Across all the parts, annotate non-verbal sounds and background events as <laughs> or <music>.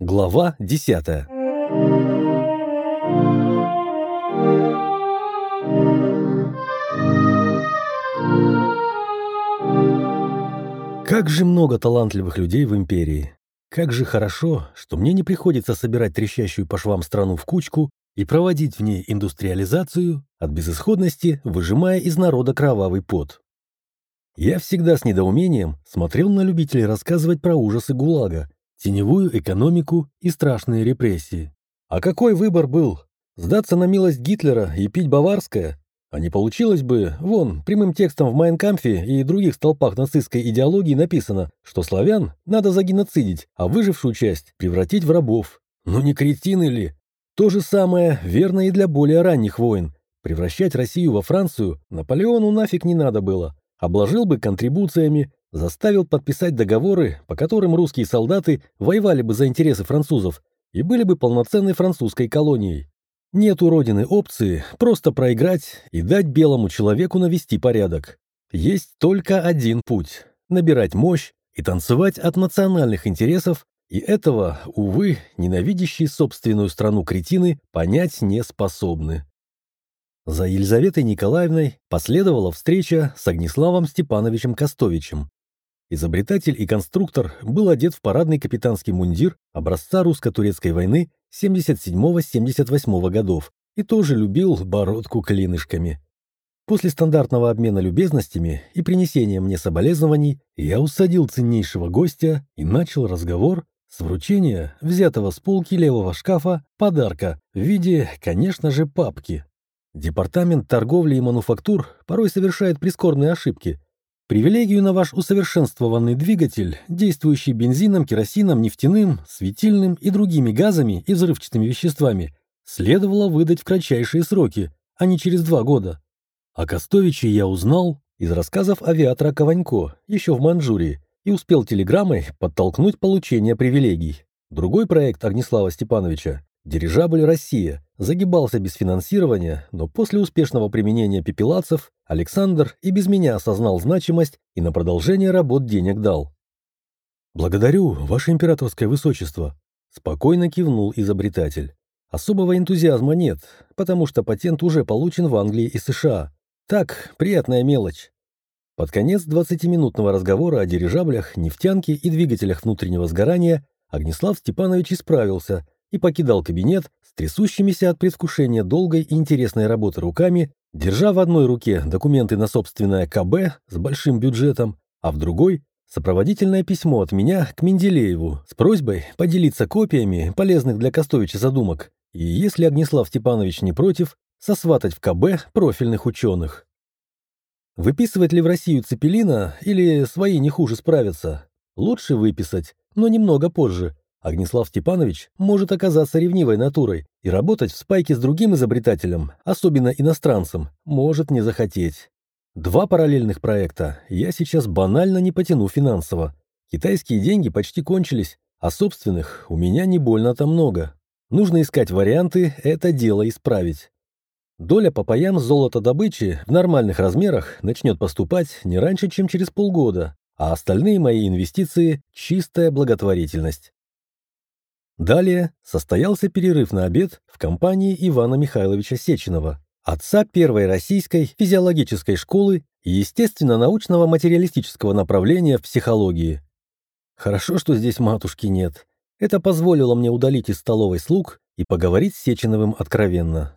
Глава 10 Как же много талантливых людей в империи. Как же хорошо, что мне не приходится собирать трещащую по швам страну в кучку и проводить в ней индустриализацию, от безысходности выжимая из народа кровавый пот. Я всегда с недоумением смотрел на любителей рассказывать про ужасы ГУЛАГа, теневую экономику и страшные репрессии. А какой выбор был? Сдаться на милость Гитлера и пить баварское? А не получилось бы, вон, прямым текстом в Майнкамфе и других столпах нацистской идеологии написано, что славян надо загеноцидить, а выжившую часть превратить в рабов. Ну не кретины ли? То же самое верно и для более ранних войн. Превращать Россию во Францию Наполеону нафиг не надо было. Обложил бы контрибуциями, заставил подписать договоры, по которым русские солдаты воевали бы за интересы французов и были бы полноценной французской колонией. Нет у Родины опции просто проиграть и дать белому человеку навести порядок. Есть только один путь – набирать мощь и танцевать от национальных интересов, и этого, увы, ненавидящие собственную страну кретины понять не способны. За Елизаветой Николаевной последовала встреча с Огнеславом Степановичем Костовичем, Изобретатель и конструктор был одет в парадный капитанский мундир образца русско-турецкой войны 77-78 годов и тоже любил бородку клинышками. После стандартного обмена любезностями и принесения мне соболезнований я усадил ценнейшего гостя и начал разговор с вручения, взятого с полки левого шкафа, подарка в виде, конечно же, папки. Департамент торговли и мануфактур порой совершает прискорбные ошибки – Привилегию на ваш усовершенствованный двигатель, действующий бензином, керосином, нефтяным, светильным и другими газами и взрывчатыми веществами, следовало выдать в кратчайшие сроки, а не через два года. О Костовиче я узнал из рассказов авиатора Кованько еще в Манчжурии и успел телеграммой подтолкнуть получение привилегий. Другой проект Огнеслава Степановича Дирижабль «Россия» загибался без финансирования, но после успешного применения пепелацев Александр и без меня осознал значимость и на продолжение работ денег дал. «Благодарю, Ваше Императорское Высочество», — спокойно кивнул изобретатель. Особого энтузиазма нет, потому что патент уже получен в Англии и США. Так, приятная мелочь. Под конец 20-минутного разговора о дирижаблях, нефтянке и двигателях внутреннего сгорания Огнеслав Степанович исправился — и покидал кабинет трясущимися от предвкушения долгой и интересной работы руками, держа в одной руке документы на собственное КБ с большим бюджетом, а в другой – сопроводительное письмо от меня к Менделееву с просьбой поделиться копиями полезных для Костовича задумок и, если Огнеслав Степанович не против, сосватать в КБ профильных ученых. Выписывать ли в Россию Цепелина или свои не хуже справятся? Лучше выписать, но немного позже, Огнеслав Степанович может оказаться ревнивой натурой и работать в спайке с другим изобретателем, особенно иностранцем, может не захотеть. Два параллельных проекта я сейчас банально не потяну финансово. Китайские деньги почти кончились, а собственных у меня не больно-то много. Нужно искать варианты это дело исправить. Доля по паям золотодобычи в нормальных размерах начнет поступать не раньше, чем через полгода, а остальные мои инвестиции – чистая благотворительность. Далее состоялся перерыв на обед в компании Ивана Михайловича Сеченова, отца первой российской физиологической школы и, естественно, научного материалистического направления в психологии. Хорошо, что здесь матушки нет. Это позволило мне удалить из столовой слуг и поговорить с Сеченовым откровенно.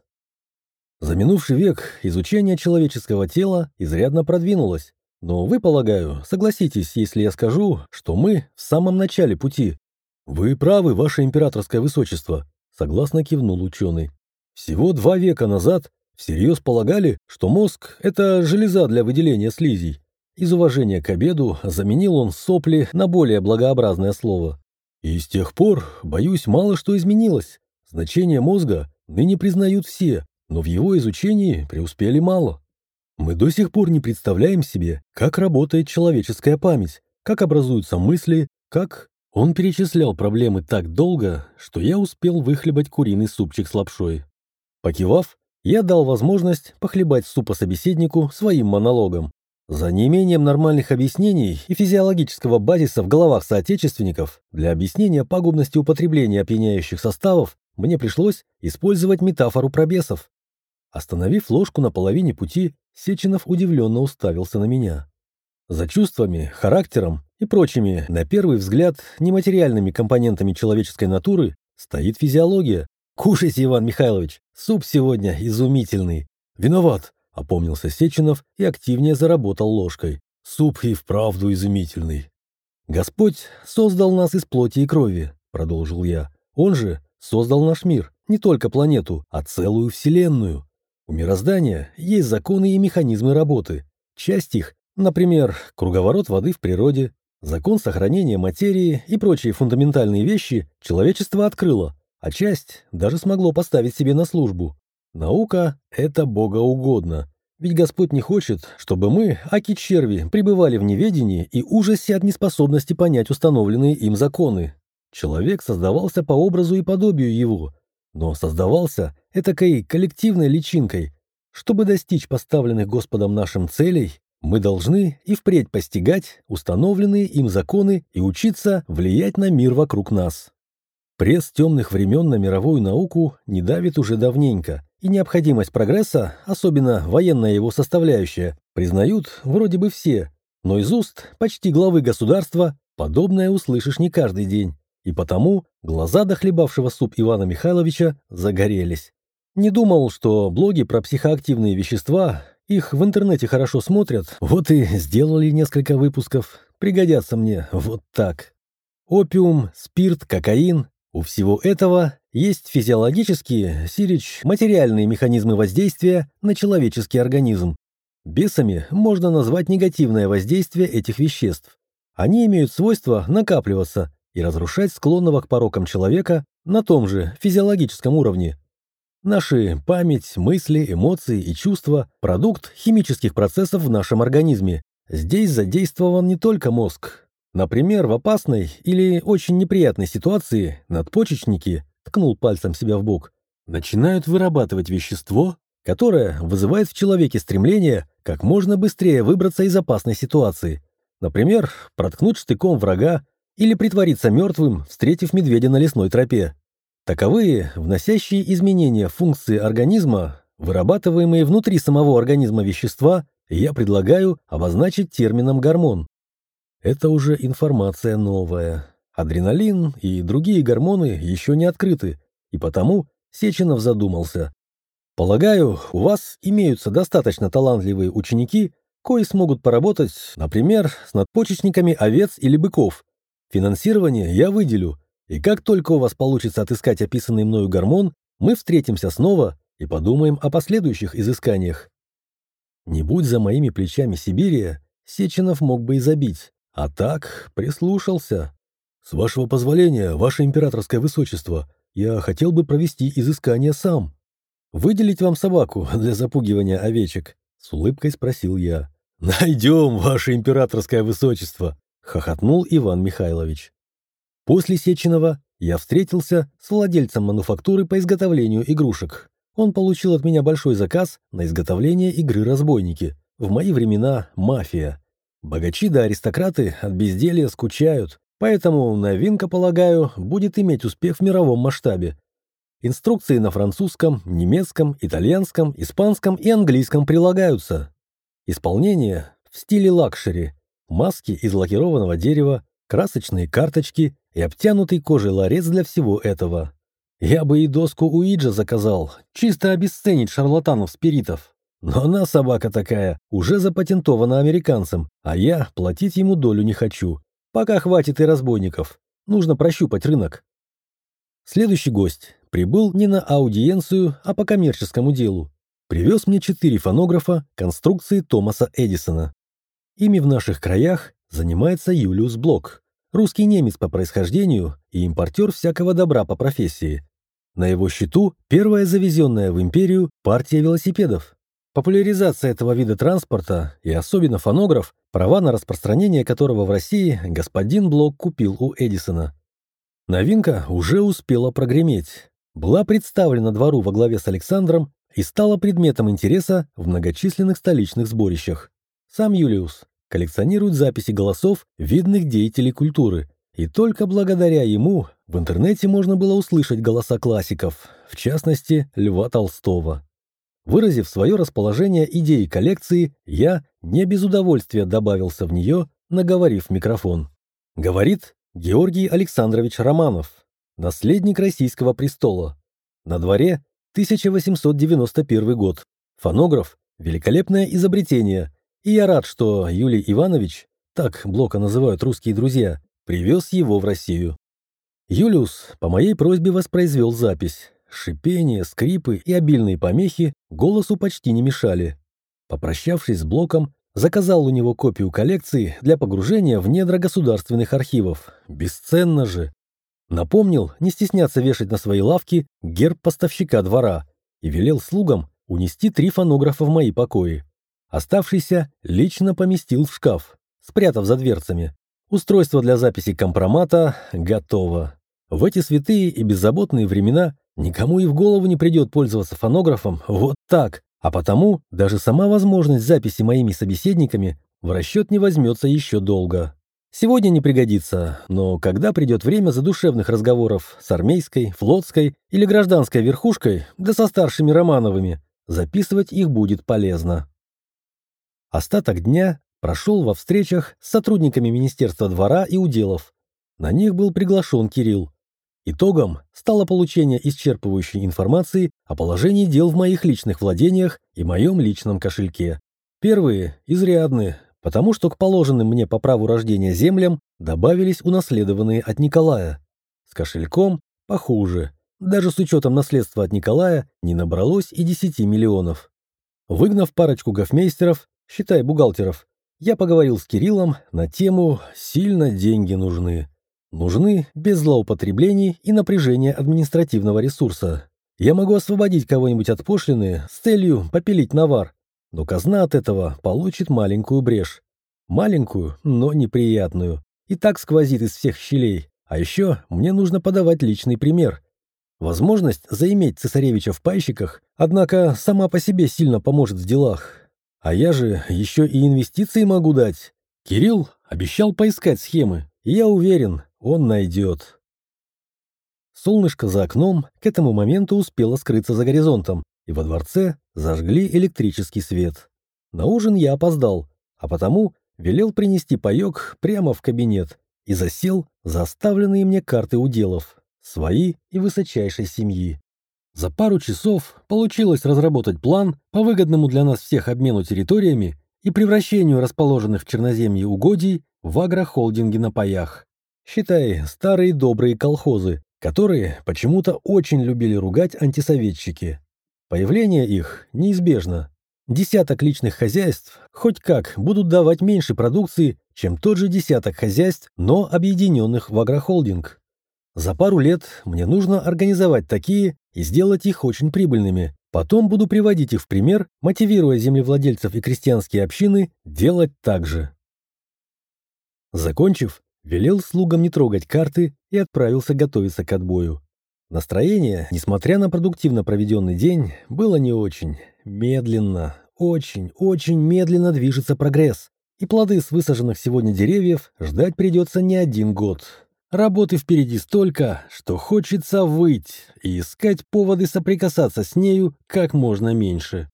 За минувший век изучение человеческого тела изрядно продвинулось. Но вы, полагаю, согласитесь, если я скажу, что мы в самом начале пути, «Вы правы, ваше императорское высочество», — согласно кивнул ученый. «Всего два века назад всерьез полагали, что мозг — это железа для выделения слизей. Из уважения к обеду заменил он сопли на более благообразное слово. И с тех пор, боюсь, мало что изменилось. Значение мозга ныне признают все, но в его изучении преуспели мало. Мы до сих пор не представляем себе, как работает человеческая память, как образуются мысли, как он перечислял проблемы так долго, что я успел выхлебать куриный супчик с лапшой. Покивав, я дал возможность похлебать супа собеседнику своим монологом. За неимением нормальных объяснений и физиологического базиса в головах соотечественников для объяснения пагубности употребления опьяняющих составов мне пришлось использовать метафору про бесов. Остановив ложку на половине пути, Сеченов удивленно уставился на меня. За чувствами, характером и прочими, на первый взгляд, нематериальными компонентами человеческой натуры стоит физиология. Кушайте, Иван Михайлович, суп сегодня изумительный. Виноват, опомнился Сеченов и активнее заработал ложкой. Суп и вправду изумительный. Господь создал нас из плоти и крови, продолжил я. Он же создал наш мир, не только планету, а целую вселенную. У мироздания есть законы и механизмы работы. Часть их, например, круговорот воды в природе, закон сохранения материи и прочие фундаментальные вещи человечество открыло, а часть даже смогло поставить себе на службу. Наука — это богоугодно, ведь Господь не хочет, чтобы мы, аки-черви, пребывали в неведении и ужасе от неспособности понять установленные им законы. Человек создавался по образу и подобию его, но создавался этакой коллективной личинкой. Чтобы достичь поставленных Господом нашим целей, мы должны и впредь постигать установленные им законы и учиться влиять на мир вокруг нас. Пресс темных времен на мировую науку не давит уже давненько, и необходимость прогресса, особенно военная его составляющая, признают вроде бы все, но из уст почти главы государства подобное услышишь не каждый день. И потому глаза дохлебавшего суп Ивана Михайловича загорелись. Не думал, что блоги про психоактивные вещества, их в интернете хорошо смотрят, вот и сделали несколько выпусков. Пригодятся мне вот так. Опиум, спирт, кокаин – у всего этого есть физиологические, сирич, материальные механизмы воздействия на человеческий организм. Бесами можно назвать негативное воздействие этих веществ. Они имеют свойство накапливаться, и разрушать склонного к порокам человека на том же физиологическом уровне. Наши память, мысли, эмоции и чувства – продукт химических процессов в нашем организме. Здесь задействован не только мозг. Например, в опасной или очень неприятной ситуации надпочечники, ткнул пальцем себя в бок, начинают вырабатывать вещество, которое вызывает в человеке стремление как можно быстрее выбраться из опасной ситуации. Например, проткнуть штыком врага или притвориться мертвым, встретив медведя на лесной тропе. Таковые, вносящие изменения функции организма, вырабатываемые внутри самого организма вещества, я предлагаю обозначить термином гормон. Это уже информация новая. Адреналин и другие гормоны еще не открыты, и потому Сеченов задумался. Полагаю, у вас имеются достаточно талантливые ученики, кои смогут поработать, например, с надпочечниками овец или быков, Финансирование я выделю, и как только у вас получится отыскать описанный мною гормон, мы встретимся снова и подумаем о последующих изысканиях. Не будь за моими плечами Сибирия, Сеченов мог бы и забить, а так прислушался. С вашего позволения, ваше императорское высочество, я хотел бы провести изыскание сам. Выделить вам собаку <laughs> для запугивания овечек? С улыбкой спросил я. <laughs> Найдем, ваше императорское высочество, — хохотнул Иван Михайлович. После Сеченова я встретился с владельцем мануфактуры по изготовлению игрушек. Он получил от меня большой заказ на изготовление игры «Разбойники». В мои времена «Мафия». Богачи да аристократы от безделья скучают, поэтому новинка, полагаю, будет иметь успех в мировом масштабе. Инструкции на французском, немецком, итальянском, испанском и английском прилагаются. Исполнение в стиле лакшери – маски из лакированного дерева, красочные карточки и обтянутый кожей ларец для всего этого. Я бы и доску Уиджа заказал, чисто обесценить шарлатанов-спиритов. Но она, собака такая, уже запатентована американцем, а я платить ему долю не хочу. Пока хватит и разбойников. Нужно прощупать рынок. Следующий гость прибыл не на аудиенцию, а по коммерческому делу. Привез мне четыре фонографа конструкции Томаса Эдисона. Ими в наших краях занимается Юлиус Блок, русский немец по происхождению и импортер всякого добра по профессии. На его счету первая завезенная в империю партия велосипедов. Популяризация этого вида транспорта и особенно фонограф, права на распространение которого в России господин Блок купил у Эдисона. Новинка уже успела прогреметь. Была представлена двору во главе с Александром и стала предметом интереса в многочисленных столичных сборищах. Сам Юлиус коллекционирует записи голосов видных деятелей культуры, и только благодаря ему в интернете можно было услышать голоса классиков, в частности, Льва Толстого. Выразив свое расположение идеи коллекции, я не без удовольствия добавился в нее, наговорив микрофон. Говорит Георгий Александрович Романов, наследник российского престола. На дворе 1891 год. Фонограф – великолепное изобретение, и я рад, что Юлий Иванович, так Блока называют русские друзья, привез его в Россию. Юлиус по моей просьбе воспроизвел запись. Шипение, скрипы и обильные помехи голосу почти не мешали. Попрощавшись с Блоком, заказал у него копию коллекции для погружения в недра государственных архивов. Бесценно же. Напомнил не стесняться вешать на свои лавки герб поставщика двора и велел слугам унести три фонографа в мои покои. Оставшийся лично поместил в шкаф, спрятав за дверцами. Устройство для записи компромата готово. В эти святые и беззаботные времена никому и в голову не придет пользоваться фонографом вот так, а потому даже сама возможность записи моими собеседниками в расчет не возьмется еще долго. Сегодня не пригодится, но когда придет время задушевных разговоров с армейской, флотской или гражданской верхушкой, да со старшими Романовыми, записывать их будет полезно. Остаток дня прошел во встречах с сотрудниками Министерства двора и уделов. На них был приглашен Кирилл. Итогом стало получение исчерпывающей информации о положении дел в моих личных владениях и моем личном кошельке. Первые изрядны, потому что к положенным мне по праву рождения землям добавились унаследованные от Николая. С кошельком похуже. Даже с учетом наследства от Николая не набралось и 10 миллионов. Выгнав парочку гофмейстеров, считай бухгалтеров, я поговорил с Кириллом на тему «Сильно деньги нужны». Нужны без злоупотреблений и напряжения административного ресурса. Я могу освободить кого-нибудь от пошлины с целью попилить навар, но казна от этого получит маленькую брешь. Маленькую, но неприятную. И так сквозит из всех щелей. А еще мне нужно подавать личный пример. Возможность заиметь цесаревича в пайщиках, однако, сама по себе сильно поможет в делах. А я же еще и инвестиции могу дать. Кирилл обещал поискать схемы, и я уверен, он найдет. Солнышко за окном к этому моменту успело скрыться за горизонтом, и во дворце зажгли электрический свет. На ужин я опоздал, а потому велел принести паек прямо в кабинет и засел за оставленные мне карты уделов, свои и высочайшей семьи. За пару часов получилось разработать план по выгодному для нас всех обмену территориями и превращению расположенных в Черноземье угодий в агрохолдинги на паях. Считай, старые добрые колхозы, которые почему-то очень любили ругать антисоветчики. Появление их неизбежно. Десяток личных хозяйств хоть как будут давать меньше продукции, чем тот же десяток хозяйств, но объединенных в агрохолдинг. За пару лет мне нужно организовать такие и сделать их очень прибыльными. Потом буду приводить их в пример, мотивируя землевладельцев и крестьянские общины делать так же. Закончив, велел слугам не трогать карты и отправился готовиться к отбою. Настроение, несмотря на продуктивно проведенный день, было не очень. Медленно, очень, очень медленно движется прогресс. И плоды с высаженных сегодня деревьев ждать придется не один год. Работы впереди столько, что хочется выть и искать поводы соприкасаться с нею как можно меньше.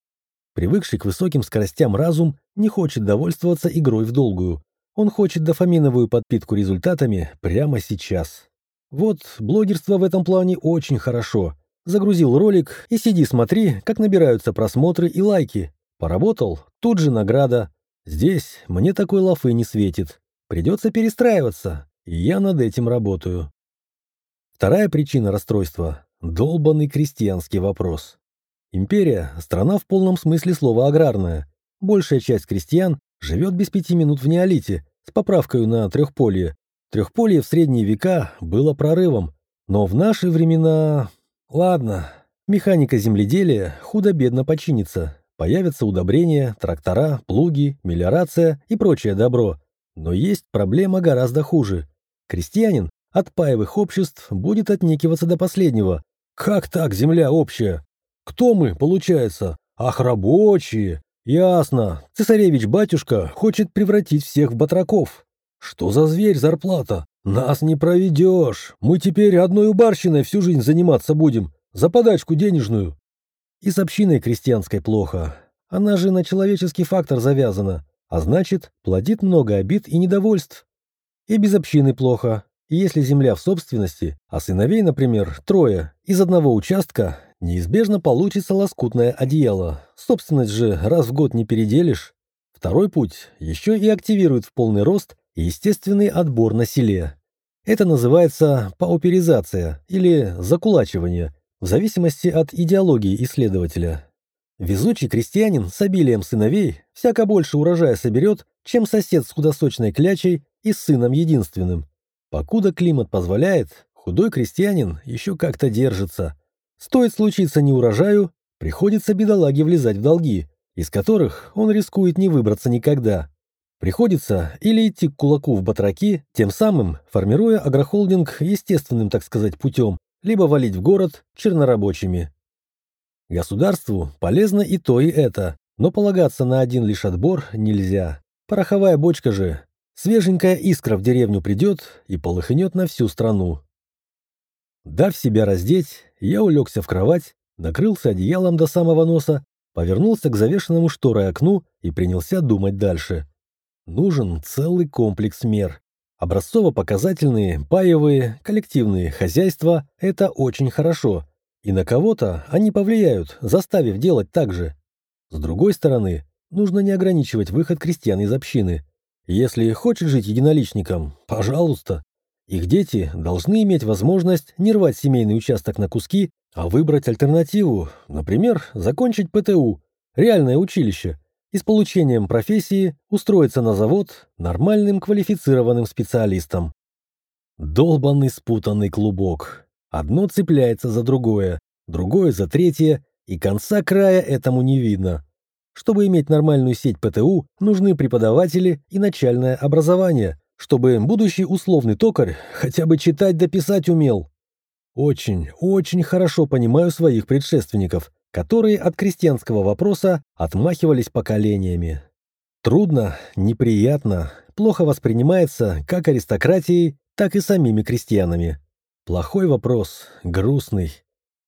Привыкший к высоким скоростям разум не хочет довольствоваться игрой в долгую. Он хочет дофаминовую подпитку результатами прямо сейчас. Вот, блогерство в этом плане очень хорошо. Загрузил ролик и сиди смотри, как набираются просмотры и лайки. Поработал, тут же награда. Здесь мне такой лафы не светит. Придется перестраиваться, я над этим работаю. Вторая причина расстройства – долбанный крестьянский вопрос. Империя – страна в полном смысле слова аграрная. Большая часть крестьян живет без пяти минут в неолите, с поправкой на трехполье. Трехполье в средние века было прорывом, но в наши времена... Ладно, механика земледелия худо-бедно починится. Появятся удобрения, трактора, плуги, мелиорация и прочее добро. Но есть проблема гораздо хуже. Крестьянин от паевых обществ будет отнекиваться до последнего. Как так земля общая? Кто мы, получается? Ах, рабочие! Ясно. Цесаревич-батюшка хочет превратить всех в батраков. Что за зверь зарплата? Нас не проведешь. Мы теперь одной убарщиной всю жизнь заниматься будем. За подачку денежную. И с общиной крестьянской плохо. Она же на человеческий фактор завязана. А значит, плодит много обид и недовольств. И без общины плохо. Если земля в собственности, а сыновей, например, трое, из одного участка, неизбежно получится лоскутное одеяло. Собственность же раз в год не переделишь. Второй путь еще и активирует в полный рост естественный отбор на селе. Это называется пауперизация или закулачивание, в зависимости от идеологии исследователя. Везучий крестьянин с обилием сыновей всяко больше урожая соберет, чем сосед с худосочной клячей и сыном единственным. Покуда климат позволяет, худой крестьянин еще как-то держится. Стоит случиться неурожаю, приходится бедолаге влезать в долги, из которых он рискует не выбраться никогда. Приходится или идти к кулаку в батраки, тем самым формируя агрохолдинг естественным, так сказать, путем, либо валить в город чернорабочими. Государству полезно и то, и это, но полагаться на один лишь отбор нельзя. Пороховая бочка же. Свеженькая искра в деревню придет и полыхнет на всю страну. Дав себя раздеть, я улегся в кровать, накрылся одеялом до самого носа, повернулся к завешенному шторой окну и принялся думать дальше. Нужен целый комплекс мер. Образцово-показательные, паевые, коллективные хозяйства – это очень хорошо – и на кого-то они повлияют, заставив делать так же. С другой стороны, нужно не ограничивать выход крестьян из общины. Если хочет жить единоличником, пожалуйста. Их дети должны иметь возможность не рвать семейный участок на куски, а выбрать альтернативу, например, закончить ПТУ, реальное училище, и с получением профессии устроиться на завод нормальным квалифицированным специалистом. Долбанный спутанный клубок. Одно цепляется за другое, другое за третье, и конца края этому не видно. Чтобы иметь нормальную сеть ПТУ, нужны преподаватели и начальное образование, чтобы будущий условный токарь хотя бы читать да писать умел. Очень, очень хорошо понимаю своих предшественников, которые от крестьянского вопроса отмахивались поколениями. Трудно, неприятно, плохо воспринимается как аристократией, так и самими крестьянами. Плохой вопрос, грустный.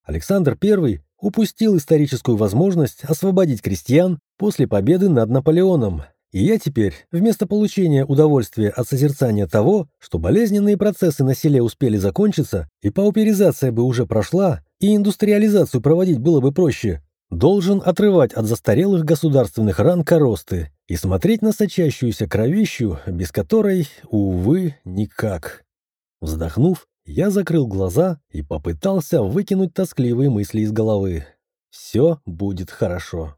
Александр I упустил историческую возможность освободить крестьян после победы над Наполеоном. И я теперь, вместо получения удовольствия от созерцания того, что болезненные процессы на селе успели закончиться, и пауперизация бы уже прошла, и индустриализацию проводить было бы проще, должен отрывать от застарелых государственных ран коросты и смотреть на сочащуюся кровищу, без которой, увы, никак. Вздохнув, я закрыл глаза и попытался выкинуть тоскливые мысли из головы. Все будет хорошо.